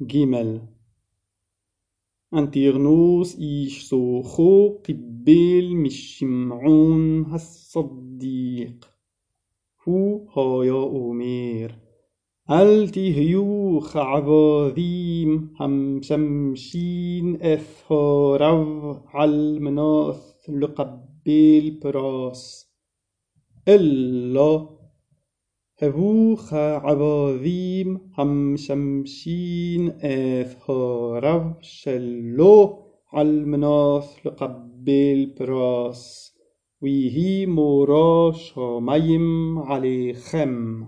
جمل أنتيغنوس إيش سوخو قبيل مش شمعون هالصديق هو هايا أمير ألتي هيوخ عباذيم هم شمشين إثهارو عالمناث لقبيل براس إلا هوخ عواظیم هم شمشین اثها شلو اللو علمناس لقبل پراس ویهی مورا شامیم علیخم